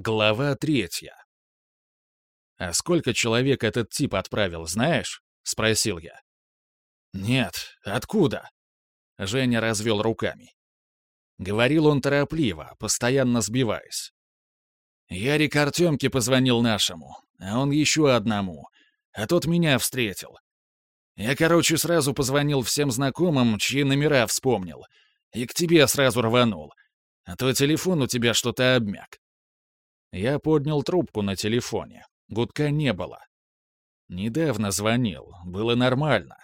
Глава третья. «А сколько человек этот тип отправил, знаешь?» — спросил я. «Нет, откуда?» Женя развел руками. Говорил он торопливо, постоянно сбиваясь. Ярик Артемке позвонил нашему, а он еще одному, а тот меня встретил. Я, короче, сразу позвонил всем знакомым, чьи номера вспомнил, и к тебе сразу рванул, а то телефон у тебя что-то обмяк. Я поднял трубку на телефоне. Гудка не было. Недавно звонил, было нормально.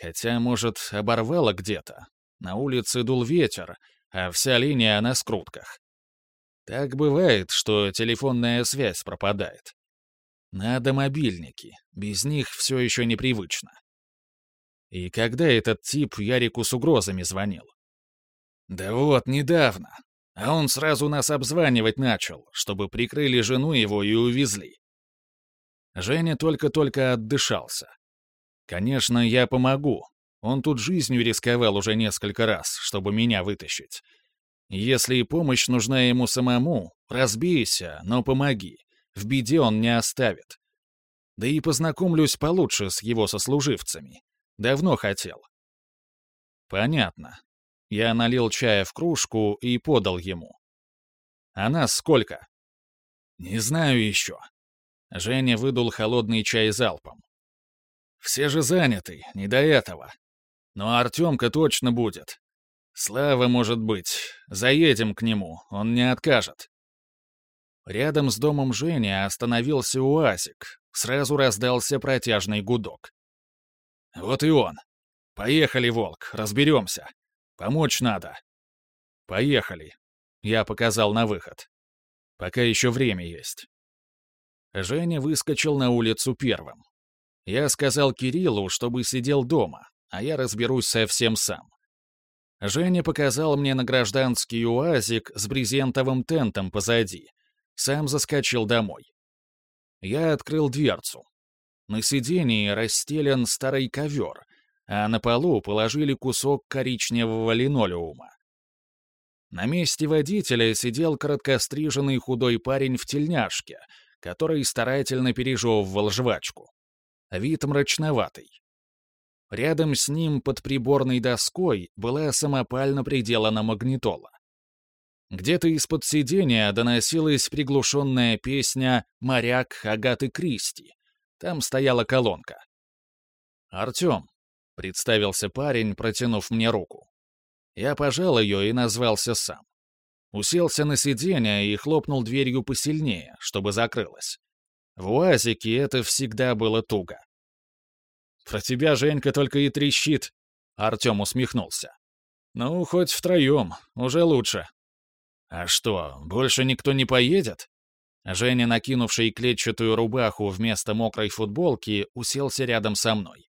Хотя, может, оборвало где-то. На улице дул ветер, а вся линия на скрутках. Так бывает, что телефонная связь пропадает. Надо мобильники, без них все еще непривычно. И когда этот тип Ярику с угрозами звонил? Да вот, недавно. А он сразу нас обзванивать начал, чтобы прикрыли жену его и увезли. Женя только-только отдышался. Конечно, я помогу. Он тут жизнью рисковал уже несколько раз, чтобы меня вытащить. Если и помощь нужна ему самому, разбейся, но помоги. В беде он не оставит. Да и познакомлюсь получше с его сослуживцами. Давно хотел. Понятно. Я налил чая в кружку и подал ему. «А нас сколько?» «Не знаю еще». Женя выдул холодный чай залпом. «Все же заняты, не до этого. Но Артемка точно будет. Слава, может быть. Заедем к нему, он не откажет». Рядом с домом Жени остановился УАЗик. Сразу раздался протяжный гудок. «Вот и он. Поехали, Волк, разберемся». Помочь надо. Поехали. Я показал на выход. Пока еще время есть. Женя выскочил на улицу первым. Я сказал Кириллу, чтобы сидел дома, а я разберусь совсем сам. Женя показал мне на гражданский уазик с брезентовым тентом позади. Сам заскочил домой. Я открыл дверцу. На сидении расстелен старый ковер, а на полу положили кусок коричневого линолеума. На месте водителя сидел короткостриженный худой парень в тельняшке, который старательно пережевывал жвачку. Вид мрачноватый. Рядом с ним под приборной доской была самопально приделана магнитола. Где-то из-под сидения доносилась приглушенная песня «Моряк Агаты Кристи». Там стояла колонка. «Артем, Представился парень, протянув мне руку. Я пожал ее и назвался сам. Уселся на сиденье и хлопнул дверью посильнее, чтобы закрылась. В УАЗике это всегда было туго. «Про тебя Женька только и трещит», — Артем усмехнулся. «Ну, хоть втроем, уже лучше». «А что, больше никто не поедет?» Женя, накинувший клетчатую рубаху вместо мокрой футболки, уселся рядом со мной.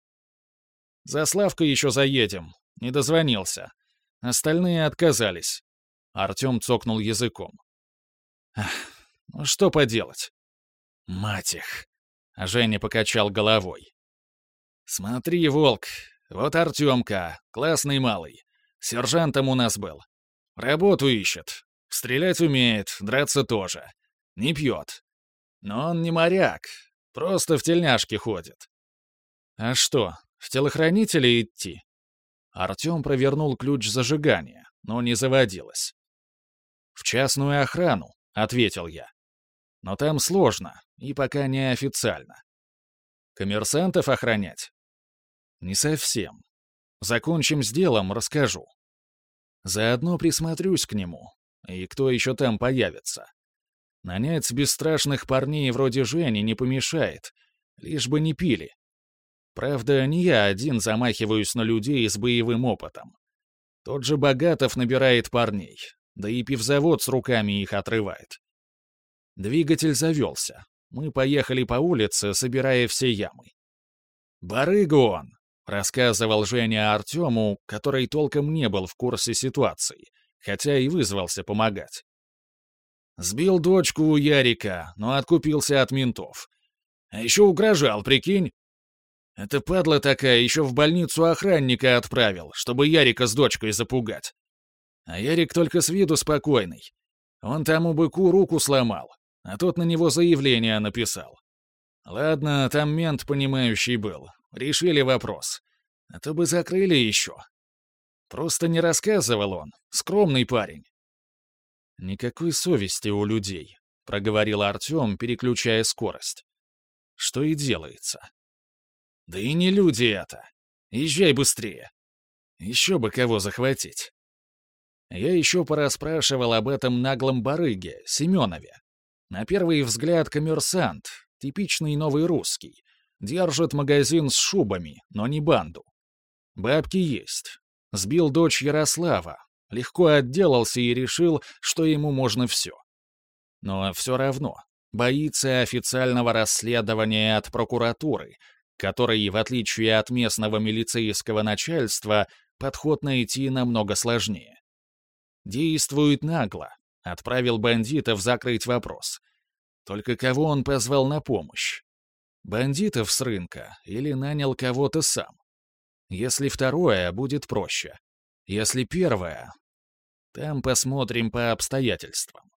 За Славкой еще заедем. Не дозвонился. Остальные отказались. Артем цокнул языком. ну что поделать? Мать их. Женя покачал головой. Смотри, Волк, вот Артемка, классный малый. Сержантом у нас был. Работу ищет. Стрелять умеет, драться тоже. Не пьет. Но он не моряк, просто в тельняшке ходит. А что, в телохранители идти?» Артем провернул ключ зажигания, но не заводилось. «В частную охрану», — ответил я. «Но там сложно, и пока не официально. Коммерсантов охранять?» «Не совсем. Закончим с делом, расскажу. Заодно присмотрюсь к нему, и кто еще там появится. Нанять бесстрашных парней вроде Жени не помешает, лишь бы не пили. Правда, не я один замахиваюсь на людей с боевым опытом. Тот же Богатов набирает парней, да и пивзавод с руками их отрывает. Двигатель завелся. Мы поехали по улице, собирая все ямы. «Барыга он!» — рассказывал Женя Артему, который толком не был в курсе ситуации, хотя и вызвался помогать. Сбил дочку у Ярика, но откупился от ментов. А еще угрожал, прикинь, это падла такая еще в больницу охранника отправил, чтобы Ярика с дочкой запугать. А Ярик только с виду спокойный. Он тому быку руку сломал, а тот на него заявление написал. Ладно, там мент понимающий был. Решили вопрос. А то бы закрыли еще. Просто не рассказывал он. Скромный парень. Никакой совести у людей, проговорил Артем, переключая скорость. Что и делается. Да и не люди это. Езжай быстрее. Еще бы кого захватить. Я еще пораспрашивал об этом наглом барыге, Семенове. На первый взгляд коммерсант, типичный новый русский. Держит магазин с шубами, но не банду. Бабки есть. Сбил дочь Ярослава, легко отделался и решил, что ему можно все. Но все равно боится официального расследования от прокуратуры, которой, в отличие от местного милицейского начальства, подход найти намного сложнее. Действует нагло, отправил бандитов закрыть вопрос. Только кого он позвал на помощь? Бандитов с рынка или нанял кого-то сам? Если второе, будет проще. Если первое, там посмотрим по обстоятельствам.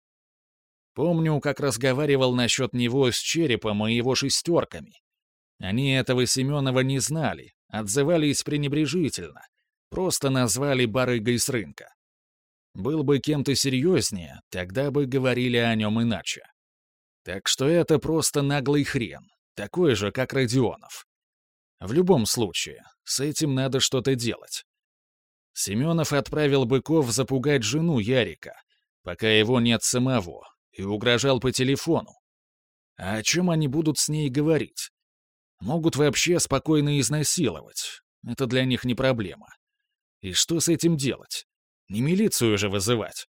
Помню, как разговаривал насчет него с черепом и его шестерками. Они этого Семенова не знали, отзывались пренебрежительно, просто назвали барыгой с рынка. Был бы кем-то серьезнее, тогда бы говорили о нем иначе. Так что это просто наглый хрен, такой же, как Родионов. В любом случае, с этим надо что-то делать. Семенов отправил Быков запугать жену Ярика, пока его нет самого, и угрожал по телефону. А о чем они будут с ней говорить? Могут вообще спокойно изнасиловать. Это для них не проблема. И что с этим делать? Не милицию же вызывать.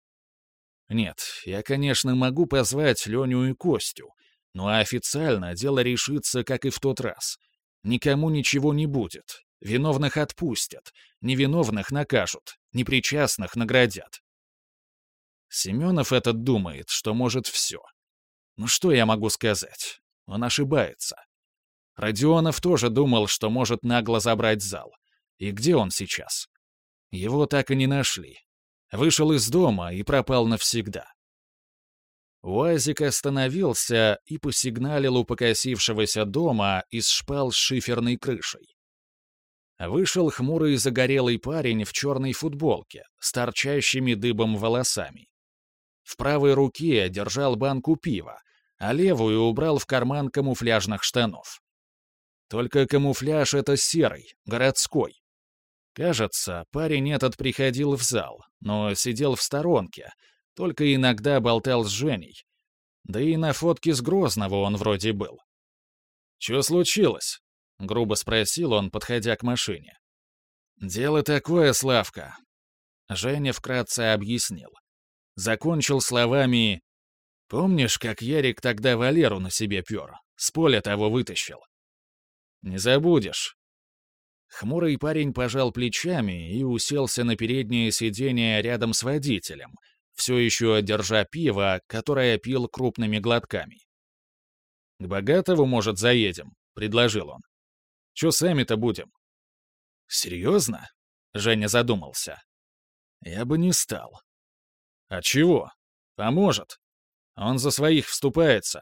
Нет, я, конечно, могу позвать Леню и Костю, но официально дело решится, как и в тот раз. Никому ничего не будет. Виновных отпустят, невиновных накажут, непричастных наградят. Семенов этот думает, что может все. Ну что я могу сказать? Он ошибается. Родионов тоже думал, что может нагло забрать зал. И где он сейчас? Его так и не нашли. Вышел из дома и пропал навсегда. УАЗик остановился и посигналил у покосившегося дома из шпал с шиферной крышей. Вышел хмурый загорелый парень в черной футболке с торчащими дыбом волосами. В правой руке держал банку пива, а левую убрал в карман камуфляжных штанов. Только камуфляж это серый, городской. Кажется, парень этот приходил в зал, но сидел в сторонке, только иногда болтал с Женей. Да и на фотке с Грозного он вроде был. «Чё случилось?» — грубо спросил он, подходя к машине. «Дело такое, Славка». Женя вкратце объяснил. Закончил словами «Помнишь, как Ярик тогда Валеру на себе пёр? С поля того вытащил?» «Не забудешь». Хмурый парень пожал плечами и уселся на переднее сиденье рядом с водителем, все еще держа пиво, которое пил крупными глотками. «К Богатову, может, заедем?» — предложил он. Че сами-то будем?» «Серьезно?» — Женя задумался. «Я бы не стал». «А чего? Поможет. Он за своих вступается.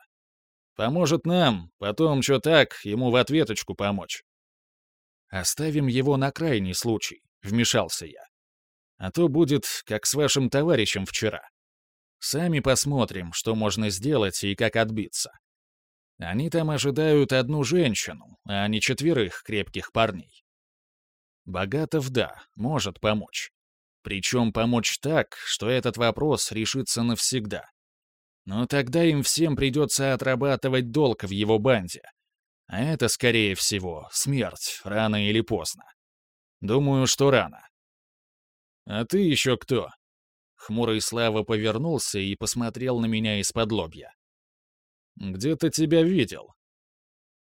Поможет нам, потом что так, ему в ответочку помочь». «Оставим его на крайний случай», — вмешался я. «А то будет, как с вашим товарищем вчера. Сами посмотрим, что можно сделать и как отбиться. Они там ожидают одну женщину, а не четверых крепких парней. Богатов, да, может помочь. Причем помочь так, что этот вопрос решится навсегда. Но тогда им всем придется отрабатывать долг в его банде. А это, скорее всего, смерть, рано или поздно. Думаю, что рано. «А ты еще кто?» Хмурый Слава повернулся и посмотрел на меня из-под лобья. «Где-то тебя видел».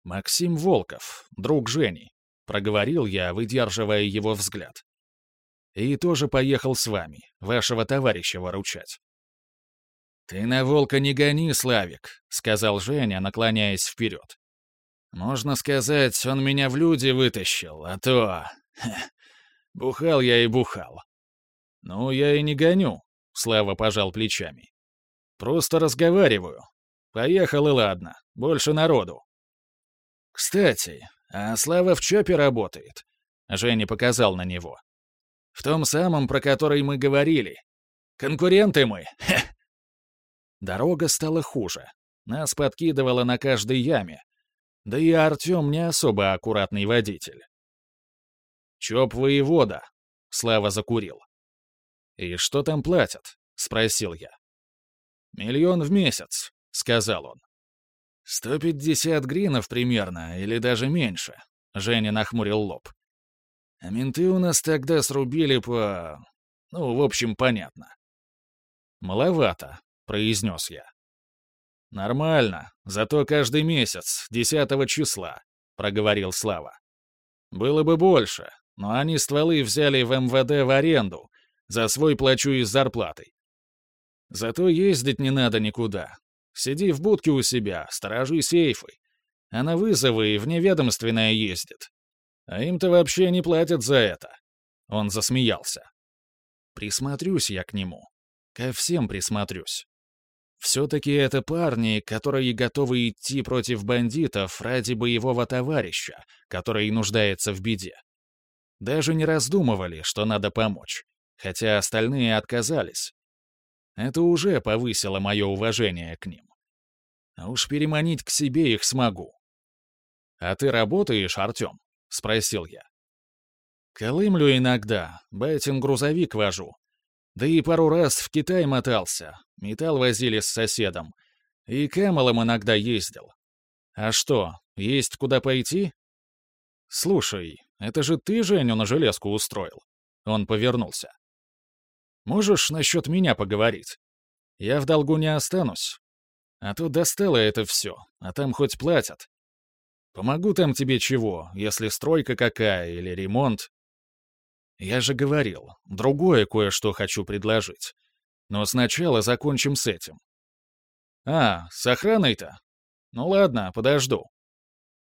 «Максим Волков, друг Жени», — проговорил я, выдерживая его взгляд. «И тоже поехал с вами, вашего товарища выручать». «Ты на волка не гони, Славик», — сказал Женя, наклоняясь вперед. «Можно сказать, он меня в люди вытащил, а то... Ха, бухал я и бухал». «Ну, я и не гоню», — Слава пожал плечами. «Просто разговариваю. Поехал и ладно. Больше народу. Кстати, а Слава в ЧОПе работает. Женя показал на него. В том самом, про который мы говорили. Конкуренты мы. Хе. Дорога стала хуже. Нас подкидывало на каждой яме. Да и Артем не особо аккуратный водитель. «Чоп воевода», — Слава закурил. «И что там платят?» — спросил я. «Миллион в месяц», — сказал он. «Сто пятьдесят гринов примерно, или даже меньше», — Женя нахмурил лоб. «А менты у нас тогда срубили по... Ну, в общем, понятно». «Маловато», — произнес я. «Нормально, зато каждый месяц, десятого числа», — проговорил Слава. «Было бы больше, но они стволы взяли в МВД в аренду, за свой плачу из зарплаты. Зато ездить не надо никуда. Сиди в будке у себя, сторожи сейфы. А на вызовы в неведомственное ездит. А им-то вообще не платят за это. Он засмеялся. Присмотрюсь я к нему. Ко всем присмотрюсь. Все-таки это парни, которые готовы идти против бандитов ради боевого товарища, который нуждается в беде. Даже не раздумывали, что надо помочь, хотя остальные отказались. Это уже повысило мое уважение к ним. А уж переманить к себе их смогу. «А ты работаешь, Артем?» — спросил я. «Колымлю иногда, байтинг-грузовик вожу. Да и пару раз в Китай мотался, металл возили с соседом. И Кэмелом иногда ездил. А что, есть куда пойти?» «Слушай, это же ты Женю на железку устроил?» Он повернулся. «Можешь насчет меня поговорить? Я в долгу не останусь. А то достало это все, а там хоть платят. Помогу там тебе чего, если стройка какая или ремонт. Я же говорил, другое кое-что хочу предложить. Но сначала закончим с этим. А, с охраной-то? Ну ладно, подожду.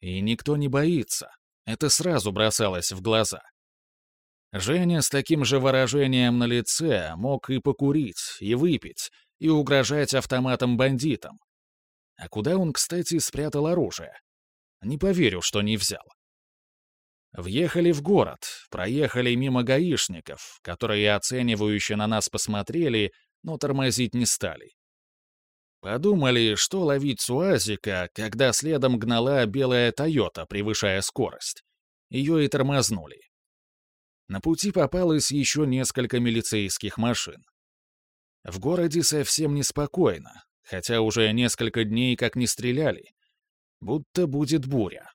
И никто не боится. Это сразу бросалось в глаза. Женя с таким же выражением на лице мог и покурить, и выпить, и угрожать автоматом бандитам. А куда он, кстати, спрятал оружие? Не поверю, что не взял. Въехали в город, проехали мимо гаишников, которые оценивающе на нас посмотрели, но тормозить не стали. Подумали, что ловить Суазика, когда следом гнала белая «Тойота», превышая скорость. Ее и тормознули. На пути попалось еще несколько милицейских машин. В городе совсем неспокойно, хотя уже несколько дней как не стреляли. Будто будет буря.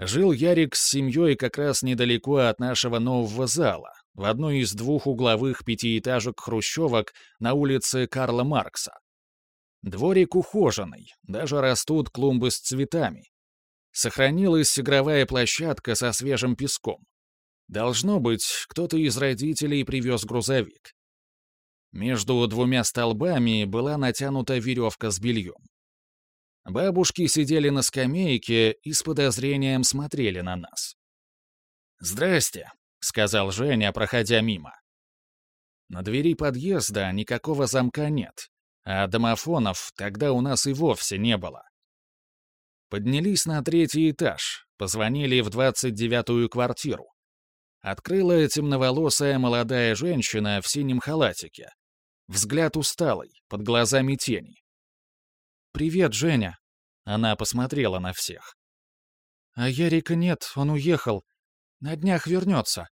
Жил Ярик с семьей как раз недалеко от нашего нового зала, в одной из двух угловых пятиэтажек хрущевок на улице Карла Маркса. Дворик ухоженный, даже растут клумбы с цветами. Сохранилась игровая площадка со свежим песком. Должно быть, кто-то из родителей привез грузовик. Между двумя столбами была натянута веревка с бельем. Бабушки сидели на скамейке и с подозрением смотрели на нас. «Здрасте», — сказал Женя, проходя мимо. На двери подъезда никакого замка нет, а домофонов тогда у нас и вовсе не было. Поднялись на третий этаж, позвонили в двадцать девятую квартиру. Открыла темноволосая молодая женщина в синем халатике. Взгляд усталый, под глазами тени. «Привет, Женя!» Она посмотрела на всех. «А Ярика нет, он уехал. На днях вернется.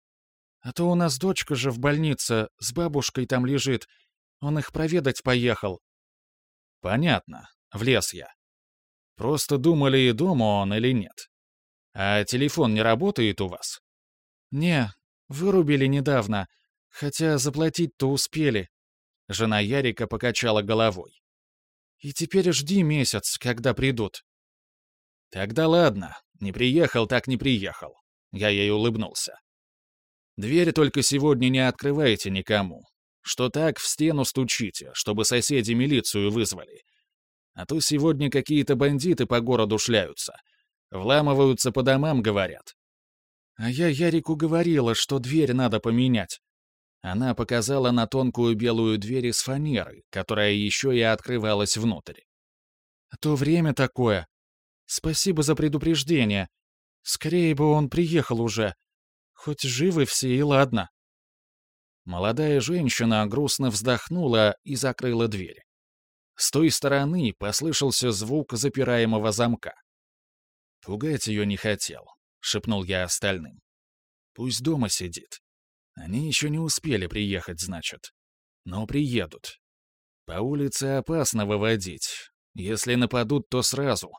А то у нас дочка же в больнице, с бабушкой там лежит. Он их проведать поехал». «Понятно. Влез я. Просто думали, дома он или нет. А телефон не работает у вас?» «Не, вырубили недавно. Хотя заплатить-то успели». Жена Ярика покачала головой. «И теперь жди месяц, когда придут». «Тогда ладно. Не приехал, так не приехал». Я ей улыбнулся. «Дверь только сегодня не открывайте никому что так в стену стучите, чтобы соседи милицию вызвали. А то сегодня какие-то бандиты по городу шляются. Вламываются по домам, говорят. А я Ярику говорила, что дверь надо поменять. Она показала на тонкую белую дверь из фанеры, которая еще и открывалась внутрь. То время такое. Спасибо за предупреждение. Скорее бы он приехал уже. Хоть живы все и ладно. Молодая женщина грустно вздохнула и закрыла дверь. С той стороны послышался звук запираемого замка. «Пугать ее не хотел», — шепнул я остальным. «Пусть дома сидит. Они еще не успели приехать, значит. Но приедут. По улице опасно выводить. Если нападут, то сразу.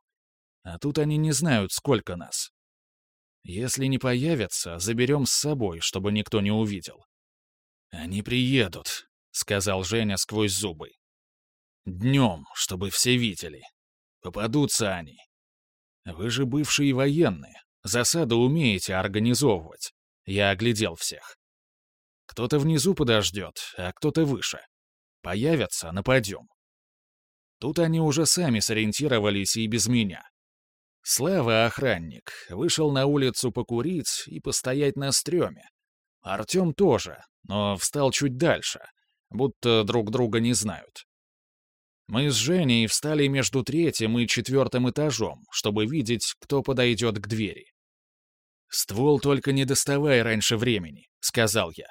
А тут они не знают, сколько нас. Если не появятся, заберем с собой, чтобы никто не увидел. «Они приедут», — сказал Женя сквозь зубы. «Днем, чтобы все видели. Попадутся они. Вы же бывшие военные. Засаду умеете организовывать. Я оглядел всех. Кто-то внизу подождет, а кто-то выше. Появятся — нападем. Тут они уже сами сориентировались и без меня. Слава, охранник, вышел на улицу покурить и постоять на стреме. Артем тоже, но встал чуть дальше, будто друг друга не знают. Мы с Женей встали между третьим и четвертым этажом, чтобы видеть, кто подойдет к двери. «Ствол только не доставай раньше времени», — сказал я.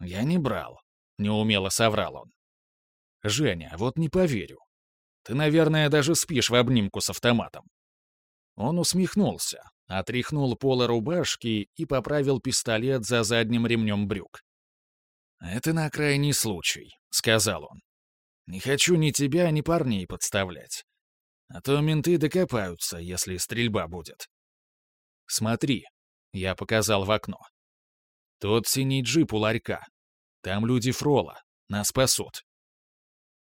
«Я не брал», — неумело соврал он. «Женя, вот не поверю. Ты, наверное, даже спишь в обнимку с автоматом». Он усмехнулся, отряхнул полы рубашки и поправил пистолет за задним ремнем брюк. «Это на крайний случай», — сказал он. «Не хочу ни тебя, ни парней подставлять. А то менты докопаются, если стрельба будет». «Смотри», — я показал в окно. «Тот синий джип у ларька. Там люди Фрола. Нас спасут».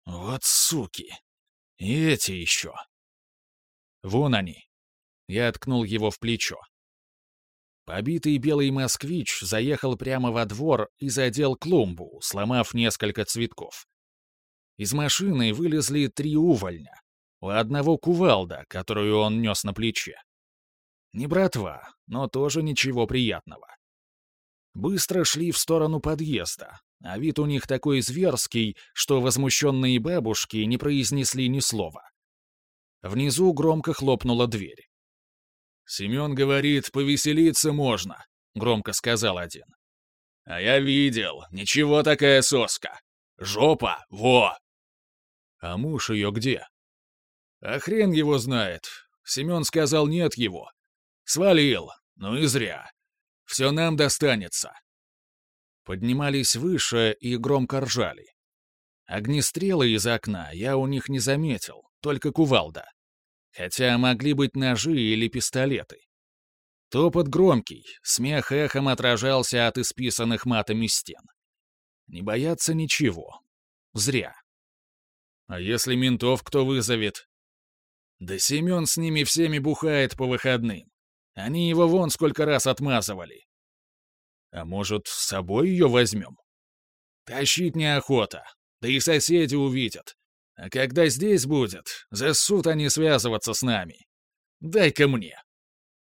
«Вот суки! И эти еще!» «Вон они!» Я ткнул его в плечо. Побитый белый москвич заехал прямо во двор и задел клумбу, сломав несколько цветков. Из машины вылезли три увольня. У одного кувалда, которую он нес на плече. Не братва, но тоже ничего приятного. Быстро шли в сторону подъезда, а вид у них такой зверский, что возмущенные бабушки не произнесли ни слова. Внизу громко хлопнула дверь. «Семен говорит, повеселиться можно», — громко сказал один. «А я видел, ничего такая соска. Жопа, во!» «А муж ее где?» «А хрен его знает. Семен сказал, нет его. Свалил, ну и зря. Все нам достанется». Поднимались выше и громко ржали. Огнестрелы из окна я у них не заметил, только кувалда хотя могли быть ножи или пистолеты. Топот громкий, смех эхом отражался от исписанных матами стен. Не бояться ничего. Зря. А если ментов кто вызовет? Да Семен с ними всеми бухает по выходным. Они его вон сколько раз отмазывали. А может, с собой ее возьмем? Тащить неохота, да и соседи увидят. А когда здесь будет, засут они связываться с нами. Дай-ка мне.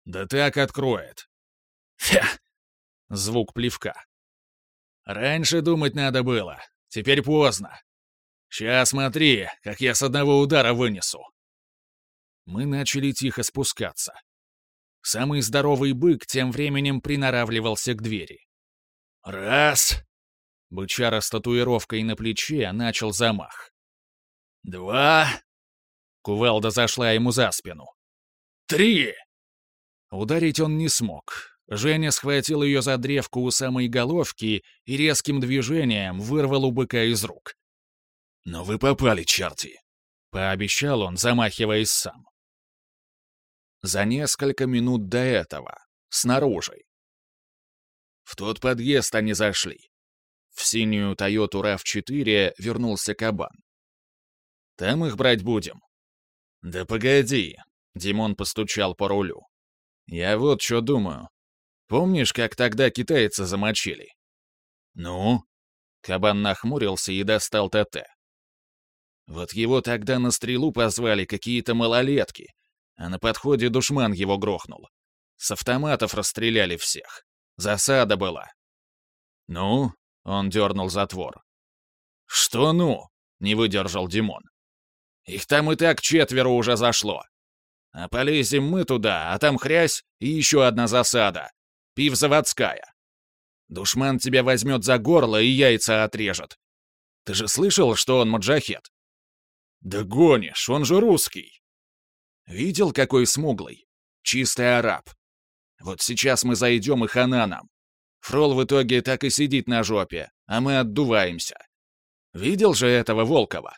Да так откроет. Фя! Звук плевка. Раньше думать надо было. Теперь поздно. Сейчас смотри, как я с одного удара вынесу. Мы начали тихо спускаться. Самый здоровый бык тем временем приноравливался к двери. «Раз!» Бычара с татуировкой на плече начал замах. Два. Кувалда зашла ему за спину. Три. Ударить он не смог. Женя схватил ее за древку у самой головки и резким движением вырвал у быка из рук. «Но вы попали, черти!» — пообещал он, замахиваясь сам. За несколько минут до этого, снаружи. В тот подъезд они зашли. В синюю Тойоту RAV4 вернулся кабан. Там их брать будем». «Да погоди», — Димон постучал по рулю. «Я вот что думаю. Помнишь, как тогда китайцы замочили?» «Ну?» Кабан нахмурился и достал ТТ. Вот его тогда на стрелу позвали какие-то малолетки, а на подходе душман его грохнул. С автоматов расстреляли всех. Засада была. «Ну?» — он дернул затвор. «Что «ну?» — не выдержал Димон. Их там и так четверо уже зашло. А полезем мы туда, а там хрясь и еще одна засада. Пивзаводская. Душман тебя возьмет за горло и яйца отрежет. Ты же слышал, что он маджахет? Да гонишь, он же русский. Видел, какой смуглый? Чистый араб. Вот сейчас мы зайдем и хана нам. Фрол в итоге так и сидит на жопе, а мы отдуваемся. Видел же этого Волкова?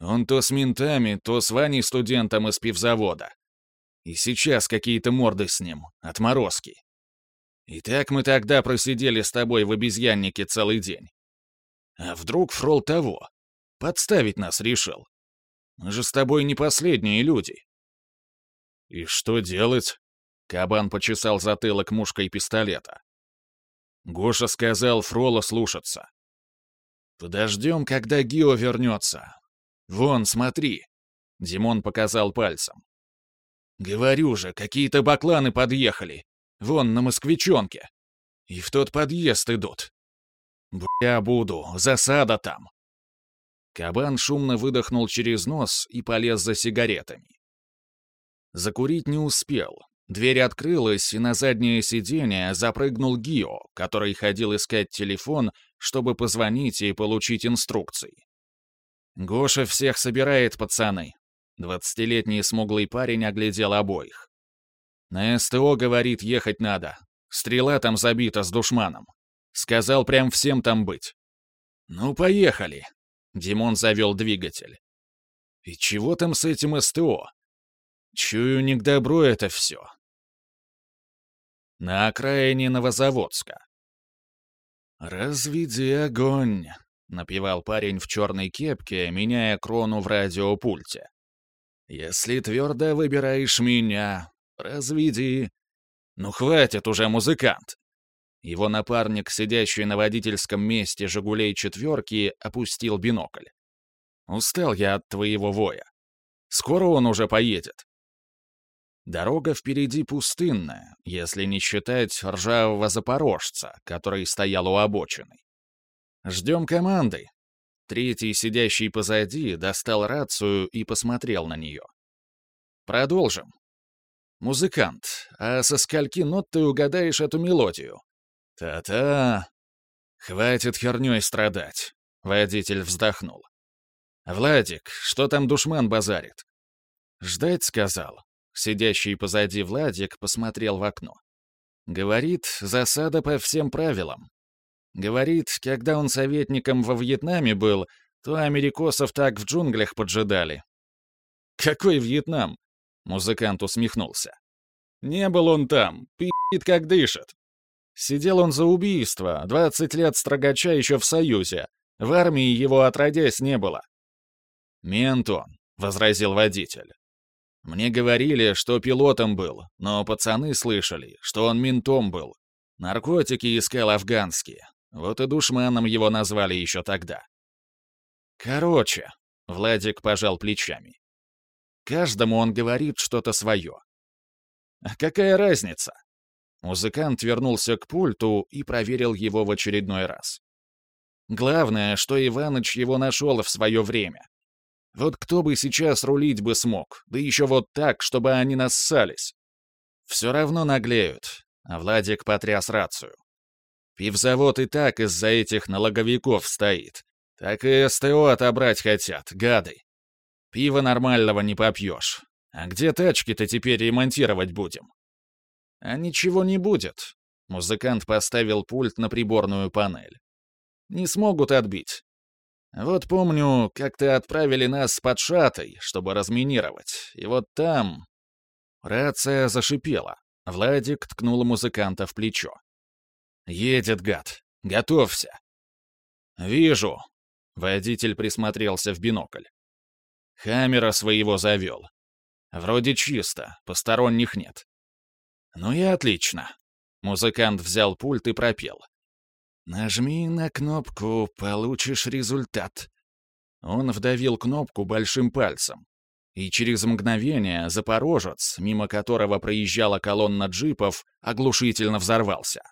Он то с ментами, то с Ваней студентом из пивзавода. И сейчас какие-то морды с ним, отморозки. И так мы тогда просидели с тобой в обезьяннике целый день. А вдруг Фрол того? Подставить нас решил. Мы же с тобой не последние люди. И что делать? Кабан почесал затылок мушкой пистолета. Гоша сказал Фрола слушаться. «Подождем, когда Гио вернется. Вон, смотри!» Димон показал пальцем. «Говорю же, какие-то бакланы подъехали. Вон, на москвичонке. И в тот подъезд идут. Бля, буду, засада там». Кабан шумно выдохнул через нос и полез за сигаретами. Закурить не успел. Дверь открылась, и на заднее сиденье запрыгнул Гио, который ходил искать телефон, чтобы позвонить и получить инструкции. «Гоша всех собирает, пацаны». Двадцатилетний смуглый парень оглядел обоих. «На СТО, говорит, ехать надо. Стрела там забита с душманом. Сказал прям всем там быть». «Ну, поехали». Димон завел двигатель. «И чего там с этим СТО?» Чую, не к добру это все. На окраине Новозаводска. «Разведи огонь», — напевал парень в черной кепке, меняя крону в радиопульте. «Если твердо выбираешь меня, разведи...» «Ну хватит уже, музыкант!» Его напарник, сидящий на водительском месте «Жигулей четверки», опустил бинокль. «Устал я от твоего воя. Скоро он уже поедет. Дорога впереди пустынная, если не считать ржавого запорожца, который стоял у обочины. Ждем команды. Третий, сидящий позади, достал рацию и посмотрел на нее. Продолжим. Музыкант, а со скольки нот ты угадаешь эту мелодию? Та-та. Хватит херней страдать. Водитель вздохнул. «Владик, что там душман базарит?» «Ждать сказал. Сидящий позади Владик посмотрел в окно. Говорит, засада по всем правилам. Говорит, когда он советником во Вьетнаме был, то америкосов так в джунглях поджидали. «Какой Вьетнам?» — музыкант усмехнулся. «Не был он там, пи***ит как дышит. Сидел он за убийство, 20 лет строгача еще в Союзе. В армии его отродясь не было». «Мент он», — возразил водитель. Мне говорили, что пилотом был, но пацаны слышали, что он ментом был. Наркотики искал афганские. Вот и душманом его назвали еще тогда. Короче, Владик пожал плечами. Каждому он говорит что-то свое. А какая разница? Музыкант вернулся к пульту и проверил его в очередной раз. Главное, что Иваныч его нашел в свое время. Вот кто бы сейчас рулить бы смог, да еще вот так, чтобы они нассались. Все равно наглеют, а Владик потряс рацию. Пивзавод и так из-за этих налоговиков стоит. Так и СТО отобрать хотят, гады. Пива нормального не попьешь. А где тачки-то теперь ремонтировать будем? А ничего не будет. Музыкант поставил пульт на приборную панель. Не смогут отбить. Вот помню, как-то отправили нас под шатой, чтобы разминировать, и вот там... Рация зашипела. Владик ткнул музыканта в плечо. «Едет, гад. Готовься». «Вижу». Водитель присмотрелся в бинокль. Хаммера своего завел. Вроде чисто, посторонних нет. Ну и отлично. Музыкант взял пульт и пропел. «Нажми на кнопку, получишь результат». Он вдавил кнопку большим пальцем. И через мгновение запорожец, мимо которого проезжала колонна джипов, оглушительно взорвался.